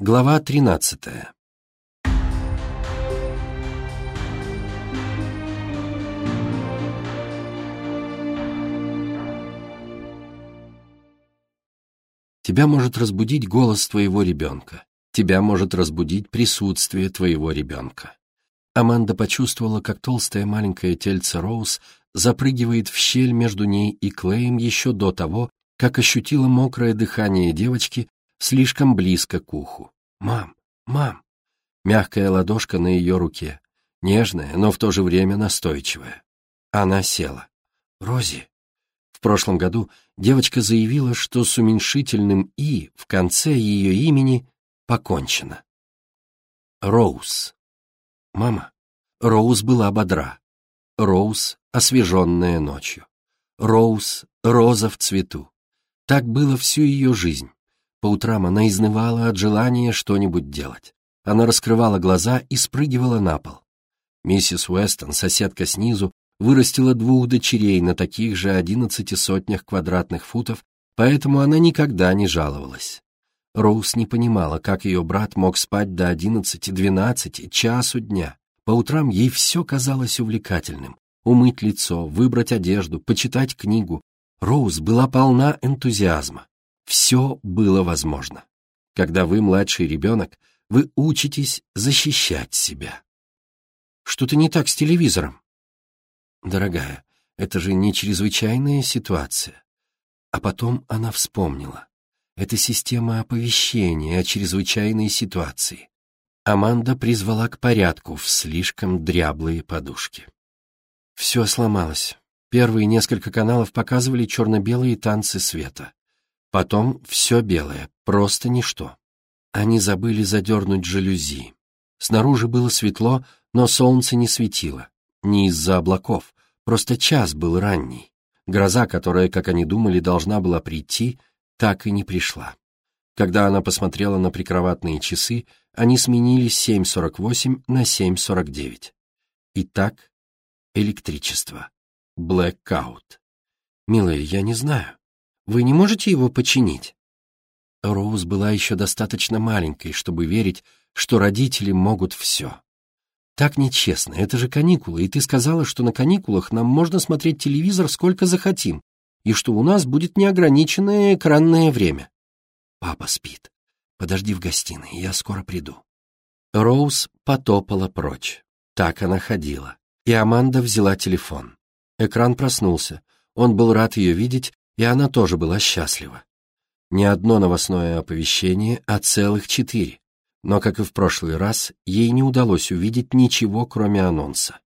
Глава тринадцатая. Тебя может разбудить голос твоего ребенка. Тебя может разбудить присутствие твоего ребенка. Аманда почувствовала, как толстое маленькое тельце Роуз запрыгивает в щель между ней и Клеем еще до того, как ощутила мокрое дыхание девочки слишком близко к уху. «Мам! Мам!» Мягкая ладошка на ее руке, нежная, но в то же время настойчивая. Она села. «Рози!» В прошлом году девочка заявила, что с уменьшительным «и» в конце ее имени покончено. Роуз. Мама. Роуз была бодра. Роуз, освеженная ночью. Роуз, роза в цвету. Так было всю ее жизнь. По утрам она изнывала от желания что-нибудь делать. Она раскрывала глаза и спрыгивала на пол. Миссис Уэстон, соседка снизу, вырастила двух дочерей на таких же одиннадцати сотнях квадратных футов, поэтому она никогда не жаловалась. Роуз не понимала, как ее брат мог спать до одиннадцати-двенадцати, часу дня. По утрам ей все казалось увлекательным. Умыть лицо, выбрать одежду, почитать книгу. Роуз была полна энтузиазма. Все было возможно. Когда вы младший ребенок, вы учитесь защищать себя. Что-то не так с телевизором. Дорогая, это же не чрезвычайная ситуация. А потом она вспомнила. Это система оповещения о чрезвычайной ситуации. Аманда призвала к порядку в слишком дряблые подушки. Все сломалось. Первые несколько каналов показывали черно-белые танцы света. Потом все белое, просто ничто. Они забыли задернуть жалюзи. Снаружи было светло, но солнце не светило. Не из-за облаков, просто час был ранний. Гроза, которая, как они думали, должна была прийти, так и не пришла. Когда она посмотрела на прикроватные часы, они сменились 7.48 на 7.49. Итак, электричество. Блэкаут. Милая, я не знаю. Вы не можете его починить?» Роуз была еще достаточно маленькой, чтобы верить, что родители могут все. «Так нечестно, это же каникулы, и ты сказала, что на каникулах нам можно смотреть телевизор сколько захотим, и что у нас будет неограниченное экранное время». «Папа спит. Подожди в гостиной, я скоро приду». Роуз потопала прочь. Так она ходила. И Аманда взяла телефон. Экран проснулся. Он был рад ее видеть и она тоже была счастлива. Не одно новостное оповещение, а целых четыре. Но, как и в прошлый раз, ей не удалось увидеть ничего, кроме анонса.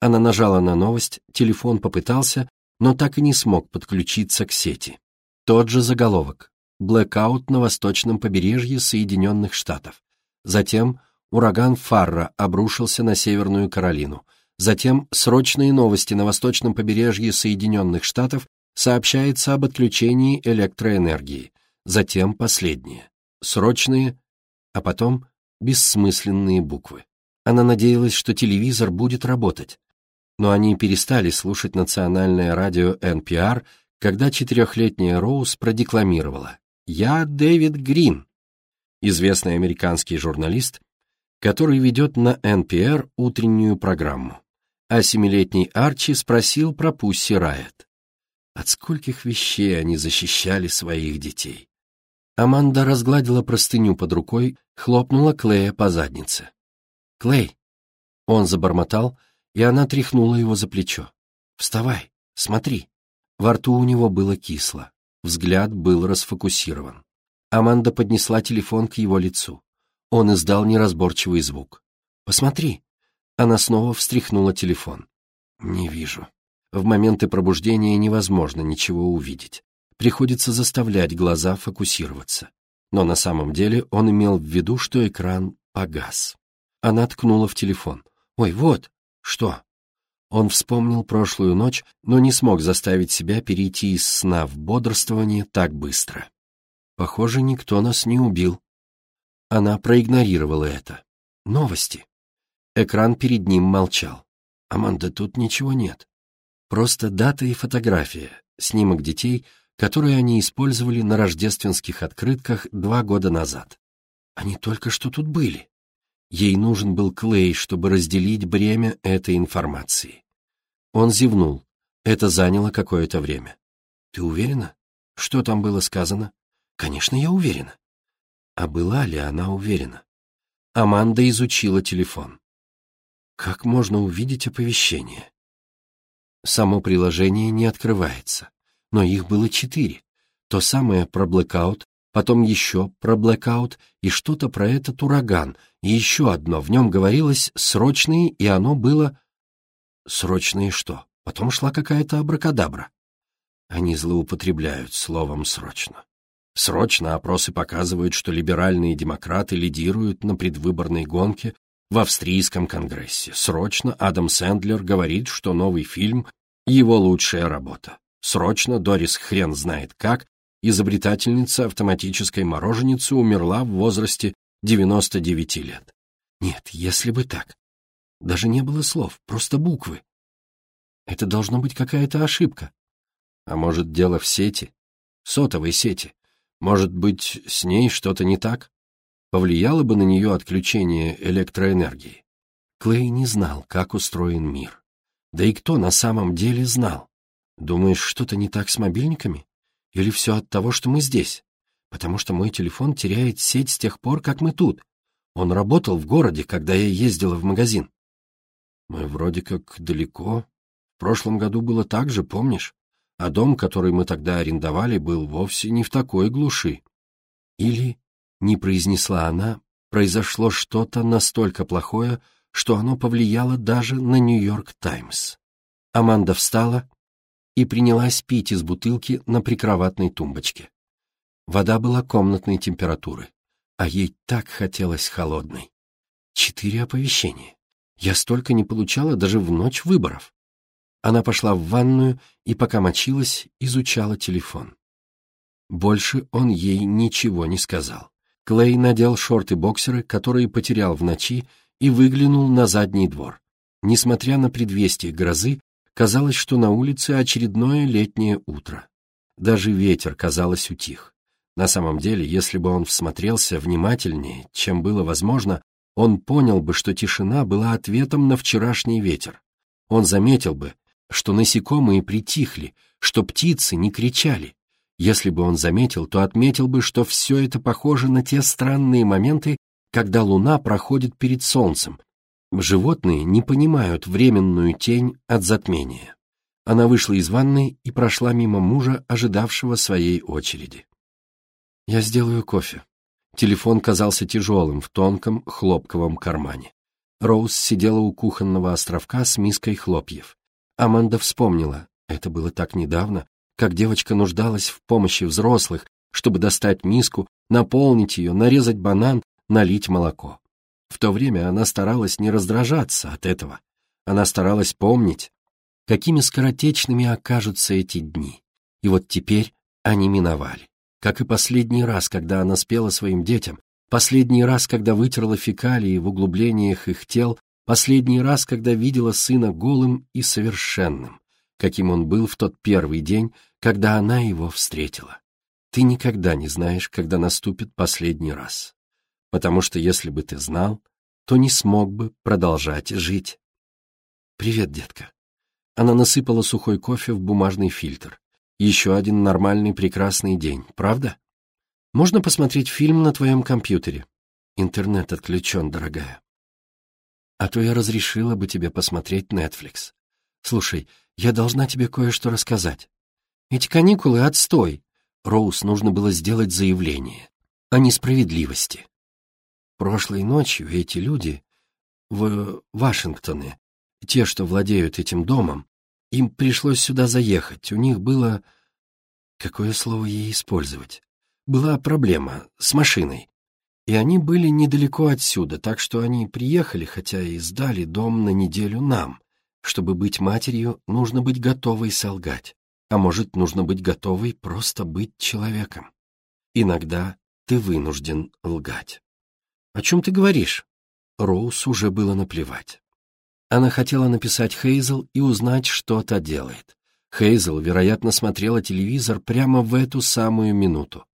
Она нажала на новость, телефон попытался, но так и не смог подключиться к сети. Тот же заголовок. Блэкаут на восточном побережье Соединенных Штатов. Затем ураган Фарра обрушился на Северную Каролину. Затем срочные новости на восточном побережье Соединенных Штатов сообщается об отключении электроэнергии, затем последние, срочные, а потом бессмысленные буквы. Она надеялась, что телевизор будет работать, но они перестали слушать национальное радио NPR, когда четырехлетняя Роуз продекламировала «Я Дэвид Грин», известный американский журналист, который ведет на NPR утреннюю программу. А семилетний Арчи спросил про Пусси Райет. От скольких вещей они защищали своих детей. Аманда разгладила простыню под рукой, хлопнула Клея по заднице. «Клей!» Он забормотал, и она тряхнула его за плечо. «Вставай, смотри!» Во рту у него было кисло, взгляд был расфокусирован. Аманда поднесла телефон к его лицу. Он издал неразборчивый звук. «Посмотри!» Она снова встряхнула телефон. «Не вижу». В моменты пробуждения невозможно ничего увидеть. Приходится заставлять глаза фокусироваться. Но на самом деле он имел в виду, что экран погас. Она ткнула в телефон. «Ой, вот! Что?» Он вспомнил прошлую ночь, но не смог заставить себя перейти из сна в бодрствование так быстро. Похоже, никто нас не убил. Она проигнорировала это. Новости. Экран перед ним молчал. «Аманда, тут ничего нет. Просто дата и фотография, снимок детей, которые они использовали на рождественских открытках два года назад. Они только что тут были. Ей нужен был Клей, чтобы разделить бремя этой информации. Он зевнул. Это заняло какое-то время. «Ты уверена? Что там было сказано?» «Конечно, я уверена». А была ли она уверена? Аманда изучила телефон. Как можно увидеть оповещение? Само приложение не открывается, но их было четыре. То самое про блэкаут, потом еще про блэкаут и что-то про этот ураган, и еще одно, в нем говорилось «срочные», и оно было... Срочные что? Потом шла какая-то абракадабра. Они злоупотребляют словом «срочно». Срочно опросы показывают, что либеральные демократы лидируют на предвыборной гонке в австрийском конгрессе. Срочно Адам Сэндлер говорит, что новый фильм — его лучшая работа. Срочно Дорис хрен знает как изобретательница автоматической мороженицы умерла в возрасте 99 лет. Нет, если бы так. Даже не было слов, просто буквы. Это должно быть какая-то ошибка. А может, дело в сети? Сотовой сети. Может быть, с ней что-то не так? Повлияло бы на нее отключение электроэнергии? Клей не знал, как устроен мир. Да и кто на самом деле знал? Думаешь, что-то не так с мобильниками? Или все от того, что мы здесь? Потому что мой телефон теряет сеть с тех пор, как мы тут. Он работал в городе, когда я ездила в магазин. Мы вроде как далеко. В прошлом году было так же, помнишь? А дом, который мы тогда арендовали, был вовсе не в такой глуши. Или, не произнесла она, произошло что-то настолько плохое, что оно повлияло даже на Нью-Йорк Таймс. Аманда встала и принялась пить из бутылки на прикроватной тумбочке. Вода была комнатной температуры, а ей так хотелось холодной. Четыре оповещения. Я столько не получала даже в ночь выборов. Она пошла в ванную и, пока мочилась, изучала телефон. Больше он ей ничего не сказал. Клей надел шорты-боксеры, которые потерял в ночи, и выглянул на задний двор. Несмотря на предвестие грозы, Казалось, что на улице очередное летнее утро. Даже ветер, казалось, утих. На самом деле, если бы он всмотрелся внимательнее, чем было возможно, он понял бы, что тишина была ответом на вчерашний ветер. Он заметил бы, что насекомые притихли, что птицы не кричали. Если бы он заметил, то отметил бы, что все это похоже на те странные моменты, когда луна проходит перед солнцем, Животные не понимают временную тень от затмения. Она вышла из ванной и прошла мимо мужа, ожидавшего своей очереди. «Я сделаю кофе». Телефон казался тяжелым в тонком хлопковом кармане. Роуз сидела у кухонного островка с миской хлопьев. Аманда вспомнила, это было так недавно, как девочка нуждалась в помощи взрослых, чтобы достать миску, наполнить ее, нарезать банан, налить молоко. В то время она старалась не раздражаться от этого. Она старалась помнить, какими скоротечными окажутся эти дни. И вот теперь они миновали. Как и последний раз, когда она спела своим детям, последний раз, когда вытерла фекалии в углублениях их тел, последний раз, когда видела сына голым и совершенным, каким он был в тот первый день, когда она его встретила. Ты никогда не знаешь, когда наступит последний раз потому что если бы ты знал, то не смог бы продолжать жить. «Привет, детка». Она насыпала сухой кофе в бумажный фильтр. Еще один нормальный прекрасный день, правда? Можно посмотреть фильм на твоем компьютере? Интернет отключен, дорогая. А то я разрешила бы тебе посмотреть Netflix. Слушай, я должна тебе кое-что рассказать. Эти каникулы — отстой. Роуз нужно было сделать заявление о несправедливости. Прошлой ночью эти люди в Вашингтоне, те, что владеют этим домом, им пришлось сюда заехать. У них было... Какое слово ей использовать? Была проблема с машиной. И они были недалеко отсюда, так что они приехали, хотя и сдали дом на неделю нам. Чтобы быть матерью, нужно быть готовой солгать. А может, нужно быть готовой просто быть человеком. Иногда ты вынужден лгать. «О чем ты говоришь?» Роуз уже было наплевать. Она хотела написать Хейзел и узнать, что та делает. Хейзел, вероятно, смотрела телевизор прямо в эту самую минуту.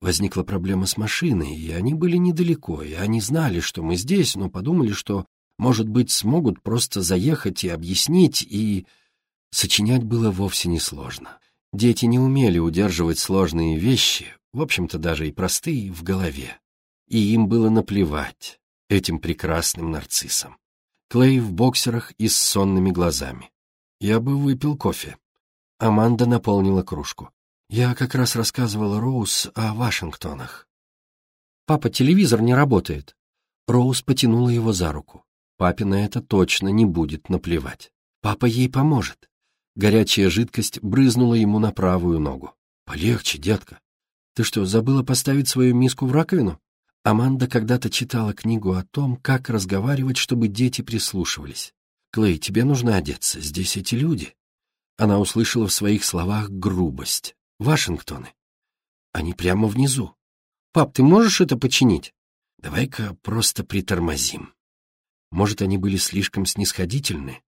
Возникла проблема с машиной, и они были недалеко, и они знали, что мы здесь, но подумали, что, может быть, смогут просто заехать и объяснить, и... Сочинять было вовсе не сложно. Дети не умели удерживать сложные вещи, в общем-то даже и простые, в голове. И им было наплевать этим прекрасным нарциссам. Клей в боксерах и с сонными глазами. Я бы выпил кофе. Аманда наполнила кружку. Я как раз рассказывала Роуз о Вашингтонах. «Папа, телевизор не работает». Роуз потянула его за руку. Папе на это точно не будет наплевать. Папа ей поможет. Горячая жидкость брызнула ему на правую ногу. «Полегче, детка. Ты что, забыла поставить свою миску в раковину?» Аманда когда-то читала книгу о том, как разговаривать, чтобы дети прислушивались. «Клей, тебе нужно одеться, здесь эти люди». Она услышала в своих словах грубость. «Вашингтоны. Они прямо внизу. Пап, ты можешь это починить? Давай-ка просто притормозим». Может, они были слишком снисходительны?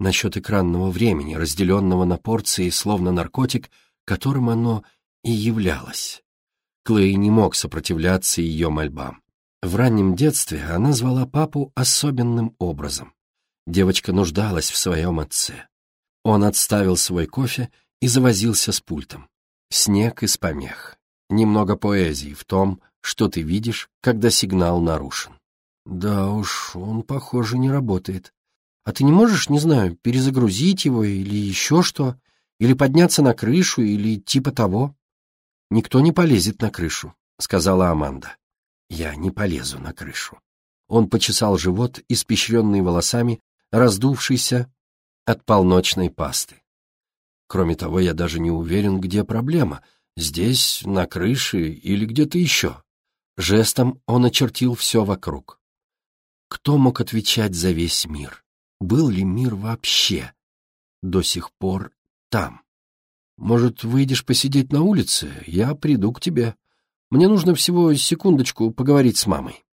Насчет экранного времени, разделенного на порции, словно наркотик, которым оно и являлось. Клей не мог сопротивляться ее мольбам. В раннем детстве она звала папу особенным образом. Девочка нуждалась в своем отце. Он отставил свой кофе и завозился с пультом. Снег из помех. Немного поэзии в том, что ты видишь, когда сигнал нарушен. Да уж, он, похоже, не работает. А ты не можешь, не знаю, перезагрузить его или еще что? Или подняться на крышу, или типа того? Никто не полезет на крышу, сказала Аманда. Я не полезу на крышу. Он почесал живот, испещренный волосами, раздувшийся от полночной пасты. Кроме того, я даже не уверен, где проблема. Здесь, на крыше или где-то еще. Жестом он очертил все вокруг. Кто мог отвечать за весь мир? Был ли мир вообще до сих пор там? Может, выйдешь посидеть на улице? Я приду к тебе. Мне нужно всего секундочку поговорить с мамой.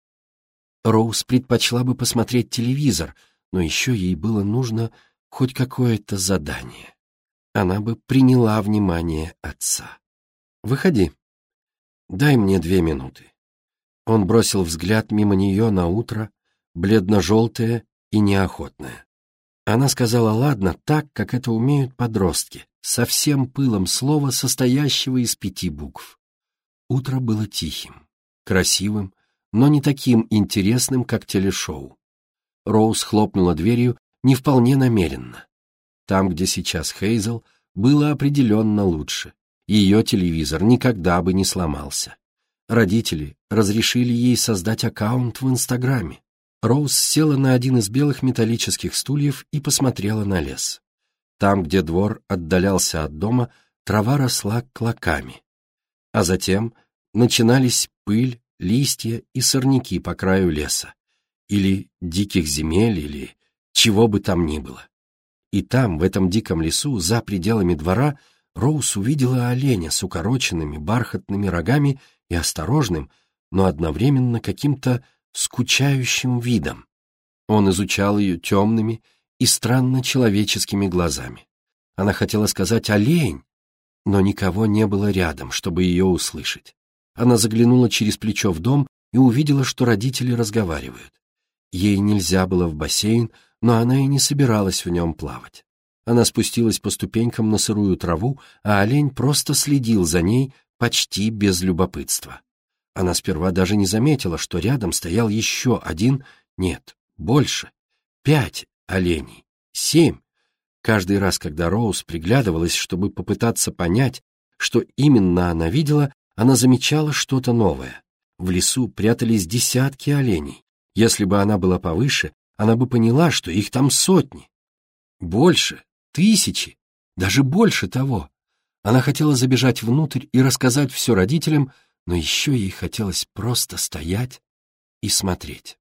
Роуз предпочла бы посмотреть телевизор, но еще ей было нужно хоть какое-то задание. Она бы приняла внимание отца. «Выходи. Дай мне две минуты». Он бросил взгляд мимо нее на утро, бледно-желтое и неохотное. Она сказала «ладно» так, как это умеют подростки, со всем пылом слова, состоящего из пяти букв. Утро было тихим, красивым, но не таким интересным, как телешоу. Роуз хлопнула дверью не вполне намеренно. Там, где сейчас Хейзел, было определенно лучше. Ее телевизор никогда бы не сломался. Родители разрешили ей создать аккаунт в Инстаграме. Роуз села на один из белых металлических стульев и посмотрела на лес. Там, где двор отдалялся от дома, трава росла клоками. А затем начинались пыль, листья и сорняки по краю леса или диких земель, или чего бы там ни было. И там, в этом диком лесу, за пределами двора, Роуз увидела оленя с укороченными бархатными рогами и осторожным, но одновременно каким-то скучающим видом. Он изучал ее темными и странно человеческими глазами. Она хотела сказать «олень», но никого не было рядом, чтобы ее услышать. Она заглянула через плечо в дом и увидела, что родители разговаривают. Ей нельзя было в бассейн, но она и не собиралась в нем плавать. Она спустилась по ступенькам на сырую траву, а олень просто следил за ней почти без любопытства. Она сперва даже не заметила, что рядом стоял еще один, нет, больше, пять оленей, семь. Каждый раз, когда Роуз приглядывалась, чтобы попытаться понять, что именно она видела, она замечала что-то новое. В лесу прятались десятки оленей, если бы она была повыше, она бы поняла, что их там сотни. Больше, тысячи, даже больше того. Она хотела забежать внутрь и рассказать все родителям, но еще ей хотелось просто стоять и смотреть.